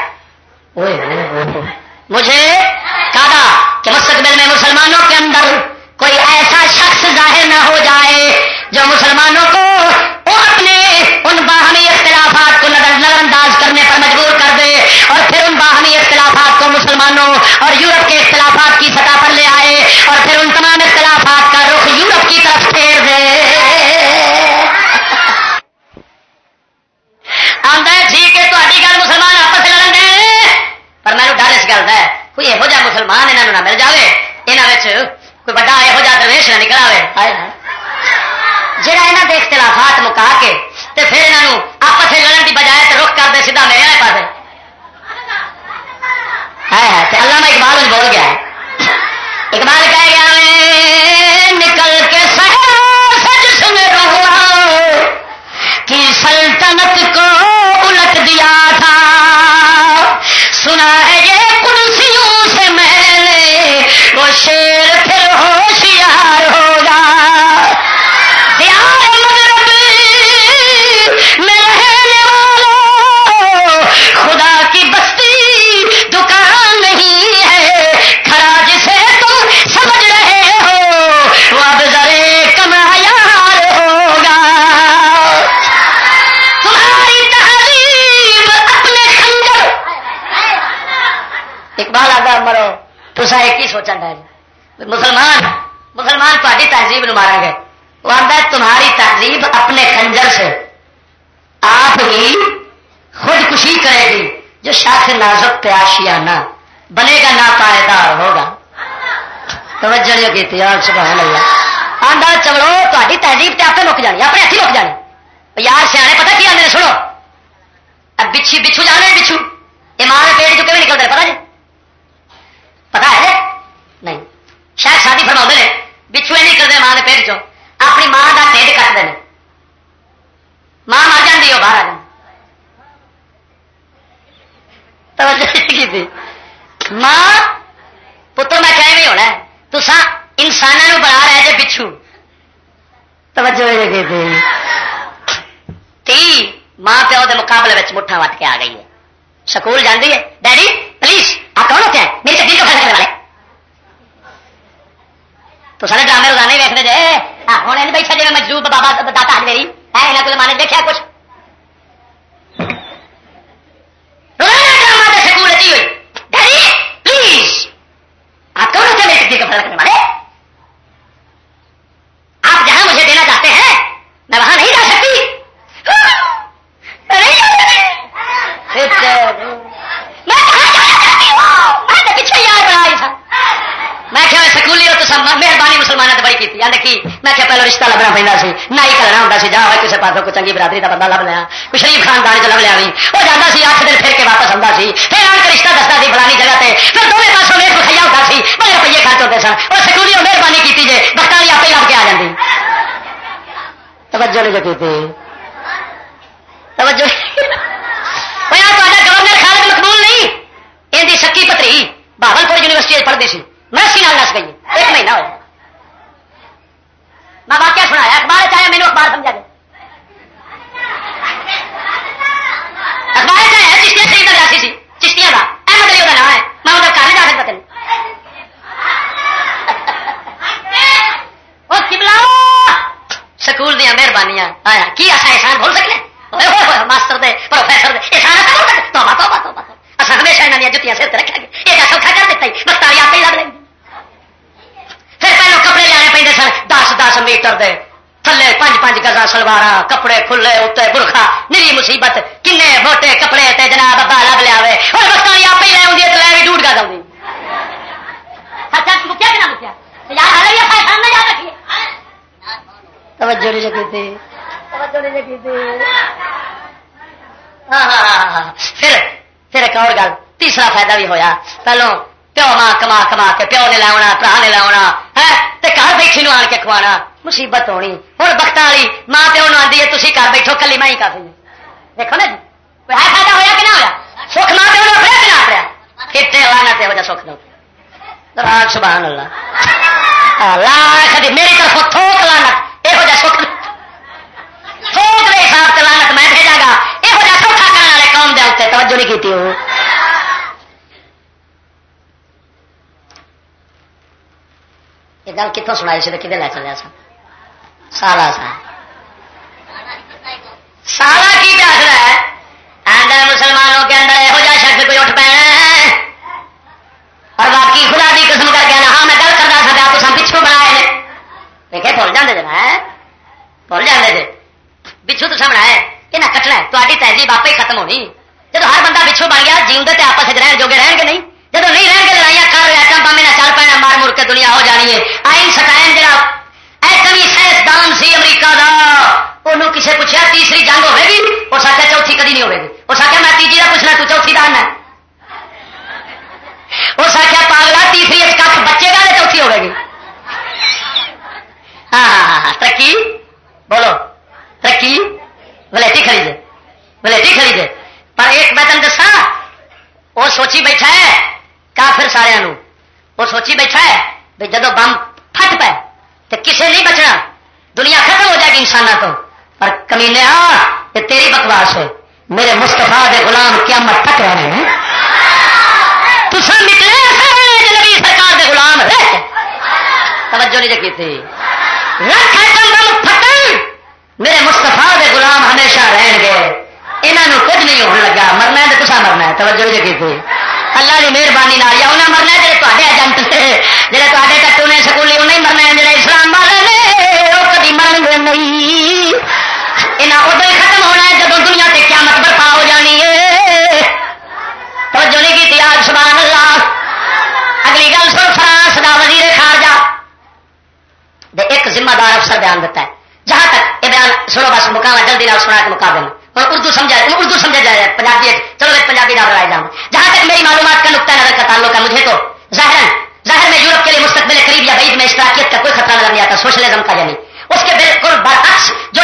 مجھے کہا کہ مستقبل میں مسلمانوں کے اندر کوئی ایسا شخص ظاہر نہ ہو جائے جو مسلمانوں کو وہ اپنے ان باہمی اختلافات کو نظر انداز کرنے پر مجبور کر دے اور پھر ان باہمی اختلافات کو مسلمانوں اور یورپ کے اختلافات کی سطح پر لے آئے اور پھر ان تمام اختلافات کا رخ یورپ کی طرف پھیر دے آدھا ٹھیک ہے تاری گل مسلمان آپس لڑن دے پر میں ڈر اس گل ہے کوئی یہو جہ مسلمان یہاں نہ مل جائے یہاں کوئی بڑا یہو جہ درویش نہ نکل آئے جہاں یہاں کے اختلافات مکا کے تے پھر یہاں آپس لڑن کی بجائے تو رخ کر دے سیدھا میرے والے پاس ہے اللہ میں اقبال بول گیا ہے۔ اقبال کہہ گیا میں نکل کے سج سن رہا کی سلطنت کو تصا ایک سوچن ہے۔ مسلمان مسلمان تاری تہذیب نو مارا گے۔ وہ آتا ہے، تمہاری تہذیب اپنے خنجر سے۔ آپ ہی خودکشی کرے گی، جو شاخ نازک پہ آشیانہ بنے گا نا پائیدار ہوگا۔ توجہ نہیں کی یار سبحان اللہ۔ آندا چلو تاری تہذیب تے آپ مک جانی اپنے ہاتھی مک جانی۔ یار سیانے پتہ کی آدھے سنو۔ اب بچھی، بچھو جانے، بچھو۔ یہ ماں کے پیڑ چکے بھی نکلتے پتا جی پتا ہے شاید شادی فرما نے بچھو نہیں کرتے ماں کے پیڑ چو اپنی ماں کا ٹھنڈ کٹتے ہیں ماں مر جاتی وہ باہر آ جاتی ماں پتر میں کہیں بھی ہونا ہے تو انسانوں بنا رہے جے بچھو توجہ تھی ماں پیو کے مقابلے میں مٹھا وٹ کے آ گئی ہے سکول جاندی ہے ڈیڈی پلیز آپ کون ہوتے ہیں میری چکی کو فیصلہ کرنے والے تو سارے ڈرامے روزانے ہی ویکنے جائے ہوں نہیں بیٹھا جی مجدور بابا داتا آج ہے یہاں کو مانے دیکھا کچھ روزانہ ڈرامہ دے سکول اچھی ہوئی ڈیڈی پلیز آپ کون ہوتے ہیں میری چکی کو فیصلہ کرنے والے آپ جہاں مجھے دینا چاہتے میں کیا پہلے رشتہ لبنا پہنا سی نہ ہی کرنا ہوتا سی جا ہوئے کسی پاس کوئی چنگی برادری کا بندہ لب لیا کوئی شریف خاندان چ لب لیا بھی وہ جانا سی اٹھ دن پھر کے واپس آتا سی پھر آن کے رشتہ دستا سی فلانی جگہ سے پھر دونوں پاسوں میرے کو کھایا ہوتا سی بڑے روپیے خرچ ہوتے سن اور سکولی مہربانی کی جی بخت آپ ہی لب کے آ جاتی توجہ نہیں کی توجہ گورنر خالد مقبول نہیں یہ سکی پتری بابل پور یونیورسٹی پڑھتی سی میں سی نال نس گئی ایک مہینہ ہوا میں واقعہ سنایا اخبار چاہے میرے اخبار سمجھا دے۔ اخبار چاہے چشتیاں شریف کا سی، چشتیاں کا احمد علی کا نام ہے، میں وہ گھر جا سکتا تین سکول دیا مہربانیاں۔ کی اصا احسان بھول سکتے ماسٹر دے، پروفیسر دے۔ احسان بھول سکتے تو بات تو بات ہمیشہ یہاں دیا جتیاں سر رکھا گے۔ یہ سوکھا کر دیتا ہی بس تاری آپ ہی لگ لیں پھر پہلے کپڑے لینے پہ سن دس دس میٹر دے۔ تھلے پانچ پانچ گزا سلوار کپڑے کھلے اتنے برخا۔ میری مصیبت کن موٹے کپڑے تے جناب ابا لگ لیا اور بس تاری آپ ہی لے آؤں تو لے بھی ڈوٹ گا دوں سچا مکیا کہ نہ مکیا؟ توجہ نہیں لگی تھی۔ توجہ نہیں لگی تھی۔ ہاں ہاں ہاں پھر پھر ایک اور گل تیسرا فائدہ بھی ہویا۔ پہلو پیو ماں کما کما کے، پیو نے لاؤنا برا نے لاؤنا، ہے؟ گھر بیٹھی نو آن کے کھوانا، مصیبت ہونی۔ ہوں بخت والی ماں پیو نو آدھی ہے تھی گھر بیٹھو، کلی میں ہی کافی دیکھو نا جی ہے فائدہ ہوا کہ نہ ہوا سکھ ماں پیو نے اپنے کہ نہ اپنے کتنے لانا پہ ہو سکھ نو راج سبحان اللہ۔ ہاں، لاکھ میری طرف تھوک لانت یہو جہ سکھ تھوک کے حساب سے لانت میں بھیجا گا یہو جہ سوکھا کرنے والے قوم دے اتنے توجہ نہیں کی یہ گل کتوں سنائی سی کتنے لے چلے سن سالا سا۔ سالا کی آخر ہے؟ اندر مسلمانوں کے اندر یہو جہاں شخص کوئی اٹھ پہ اور باقی خدا کی قسم کر کے ہاں میں گل کرنا سکا ہاں؟ تو سب پچھو بنائے دیکھے بھول جانے جنا ہے بھول جانے جی پچھو تو سامنا ہے یہ نہ کٹنا ہے تاری تہذیب آپ ہی ختم ہونی۔ جب ہر بندہ پچھو بن گیا جیون کے آپس رہن جوگے رہن گے نہیں؟ جب نہیں رہن گے، لڑائیاں کر رہا پامے نہ چل پینا مار مر کے دنیا ہو جانی ہے۔ آئن سٹائن جا ایٹمی سائنسدان سی امریکہ کا انہوں کسے پوچھا تیسری جنگ ہوے گی؟ اس آخر چوتھی کدی نہیں ہوگی اس آخر میں تیجی کا پوچھنا، تو چوتھی دان ہے۔ اس آخر پاگلا، تیسری اس کھ بچے گا چوتھی ہوے گی۔ ہاں،, ہاں،, ہاں،, ہاں ترقی۔ بولو، ترقی۔ ولیٹی خریدے۔ ولیٹی خریدے۔ پر ایک میں تم دسا وہ سوچی بیٹھا ہے کافر سارا وہ سوچی بیٹھا ہے بھائی جب بم پھٹ پائے تو کسے نہیں بچنا۔ دنیا ختم ہو جائے گی انسانوں تو۔ پر کمینے آ یہ تیری بکواس ہے میرے مستفا دے غلام کیا مت تک رہے ہیں۔ تو نکلے نبی سرکار دے غلام رہ توجہ نہیں کی تھی۔ رکھ دم پھٹن میرے مستفا دے غلام ہمیشہ رہن گے۔ یہاں کچھ نہیں ہونے لگا۔ مرنا ہے تو کسا مرنا ہے۔ توجہ نہیں کی تھی۔ اللہ کی مہربانی یا انہیں مرنا جی تے ایجنٹ سے جی تے ٹٹو نے سکولی انہیں مرنا جی اسلام والے نے وہ کبھی مرن گے نہیں یہاں ادو ہی ختم ہونا ہے جب دنیا سے کیا مت برپا ہو جانی ہے توجہ نہیں کی آج سبحان اللہ اگلی گل سن فرانس کا وزیر خارجہ دے ایک ذمہ دار افسر بیان دیتا ہے جہاں تک یہ بیان سنو بس مقام جلدی نال سنا کے مقابلے اور اردو سمجھا اردو سمجھا جائے پنجابی چلو ایک پنجابی نام لائے جاؤں جہاں تک میری معلومات کا نقطۂ نظر کا تعلق ہے مجھے تو ظاہر ظاہر میں یورپ کے لیے مستقبل قریب یا بعید میں اشتراکیت کا کوئی خطرہ نظر نہیں آتا، سوشلزم کا یعنی۔ اس کے بالکل برعکس جو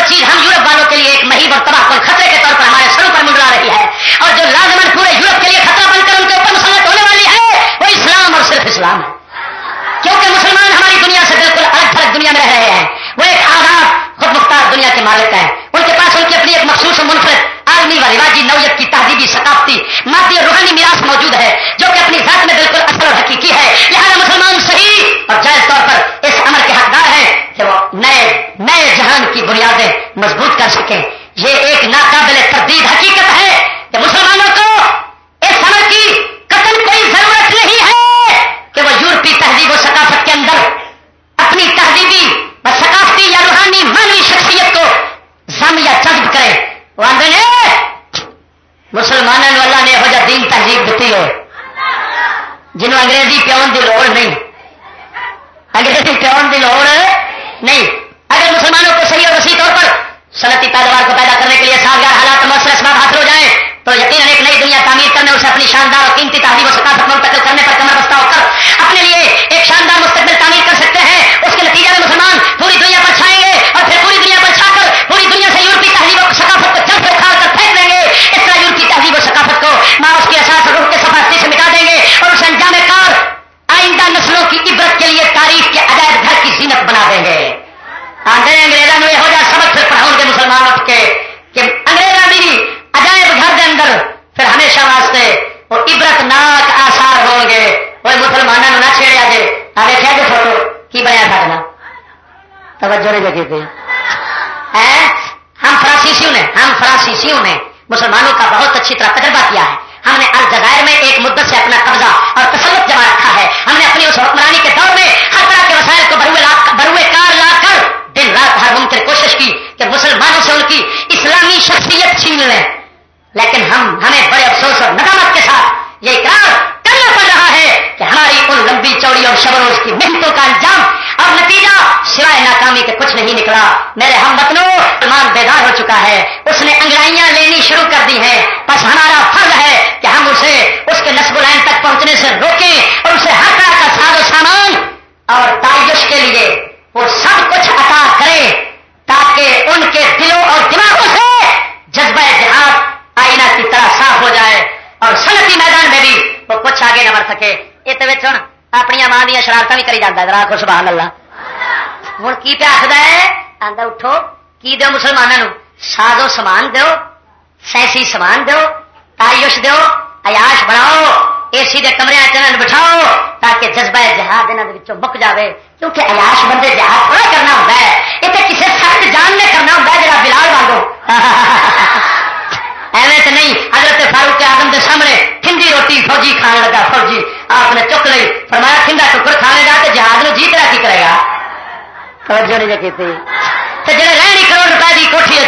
سوائے ناکامی کچھ نہیں نکلا۔ میرے ہم بتنوں ایمان بیدار ہو چکا ہے۔ اس نے انگڑائیاں لینی شروع کر دی ہیں۔ بس ہمارا فرض ہے کہ ہم اسے اس کے نصب لائن تک پہنچنے سے روکیں اور اسے ہر طرح کا ساز و سامان اور تعیش کے لیے وہ سب کچھ عطا کرے تاکہ ان کے دلوں اور دماغوں سے جذبہ جہاد آئینہ کی طرح صاف ہو جائے اور صنعتی میدان میں بھی وہ کچھ آگے نہ بڑھ سکے۔ یہ تو اپنی ماں دیا شرارت بھی کری جانا ذرا خوش بہان اللہ۔ ہوں کی پہ آخر ہے آدھا اٹھو کی دو مسلمانوں سازو سامان دو سینسی سامان دو تائش دو عیاش بناؤ اے سی دے کمرے چنن بٹھاؤ تاکہ جذبہ جہاد یہاں مک جاوے کیونکہ عیاش بندے جہاد تھوڑا کرنا ہوتا ہے یہ تو کسی سخت جان نے کرنا ہوتا ہے جا بلال مانگو ایویں تو نہیں حضرت فاروق آدم کے سامنے کھندی روٹی فوجی کھانے لگا فوجی آپ نے چک لی فرمایا کھندا ٹکر کھانے گا تو جہاز میں جیت رہا کی کرے گا توجہ نہیں کی تو جی رہنی کروڑ روپئے کی کوٹھی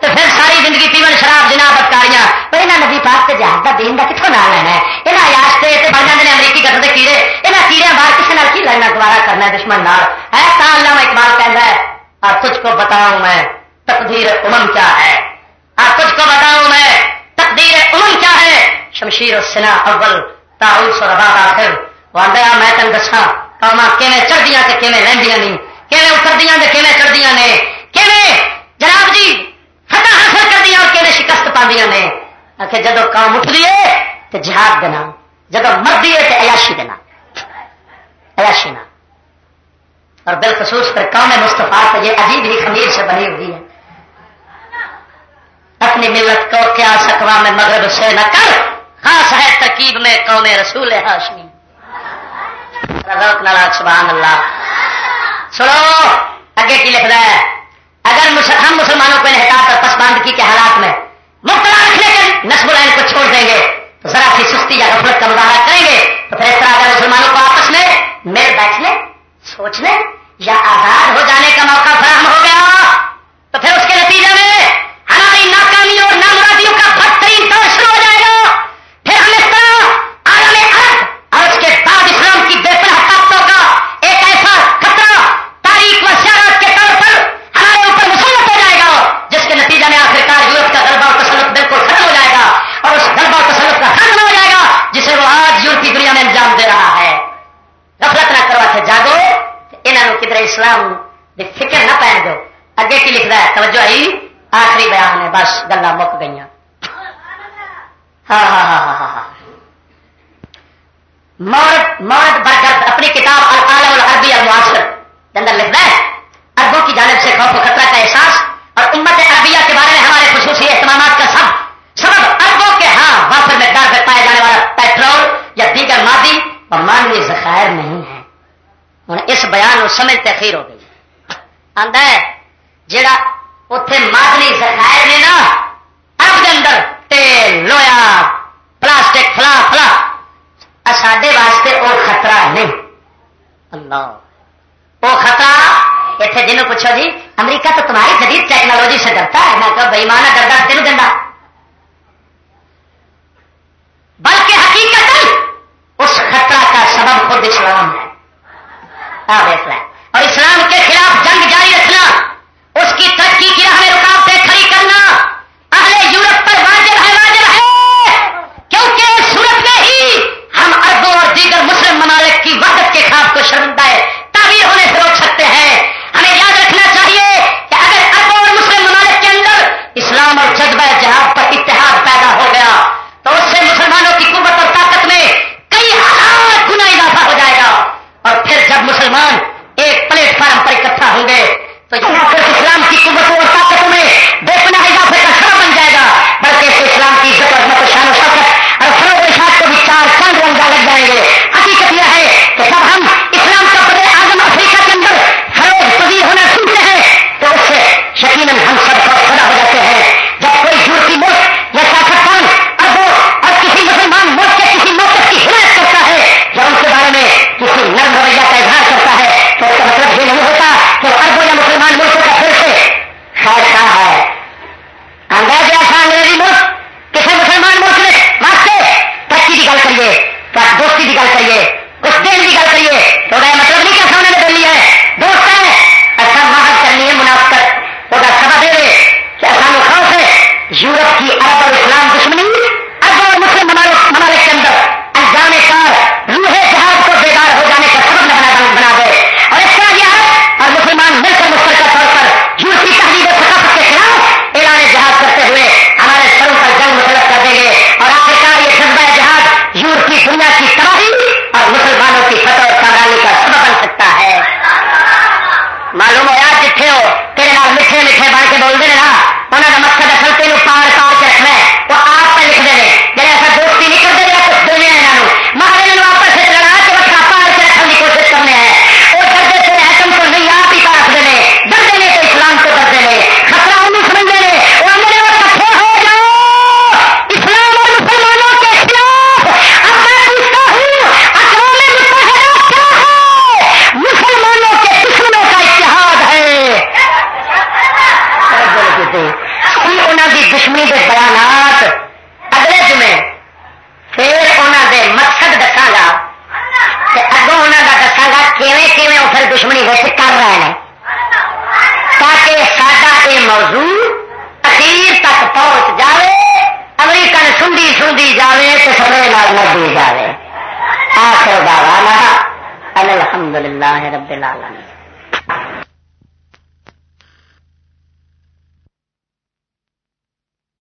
تو پھر ساری زندگی پیون شراب جناب بتکاریاں تو یہاں نبی پاک کے جہاز کا دین کا کتوں نہ لینا ہے؟ یہاں یاستے بن جاتے ہیں امریکی قدر کے کیڑے یہاں کیڑے باہر کسی نال کی لڑنا دوبارہ کرنا ہے دشمن نال؟ ہے تا اللہ میں اقبال کہہ ہے اور تجھ کو بتاؤں میں تقدیر امم کیا ہے؟ آپ کچھ کو بتاؤں میں تقدیر امن کیا ہے؟ شمشیر سنا اول تاؤس اور آباد آخر۔ وہ میں تین دسا قوما کیویں چڑھدیاں تے کیویں لہندیاں نہیں کیویں اتردیاں تے کیویں چڑھدیاں نے؟ کیویں جناب جی فتح حاصل کردیاں اور کیویں شکست پاندیاں نے؟ آخر جدو قوم اٹھ دیے تو جہاد دینا جدو مرد دیے تو عیاشی دینا عیاشی نہ اور بالخصوص پر قوم مستفا تو یہ عجیب ہی خمیر سے بنی ہوئی ہے۔ اپنی ملت کو کیا سکوا میں مغرب سے نہ کر، خاص ہے ترکیب میں قوم رسول ہاشمی سبحان اللہ۔ سنو، اگے کی لکھ رہا ہے؟ اگر ہم مسلمانوں کو انحطاط اور پسماندگی کے حالات میں مبتلا رکھنے کے نسب العین کو چھوڑ دیں گے، تو ذرا سی سستی یا غفلت کا مظاہرہ کریں گے، تو پھر اس طرح اگر مسلمانوں کو آپس میں میل بیٹھنے، سوچنے یا آزاد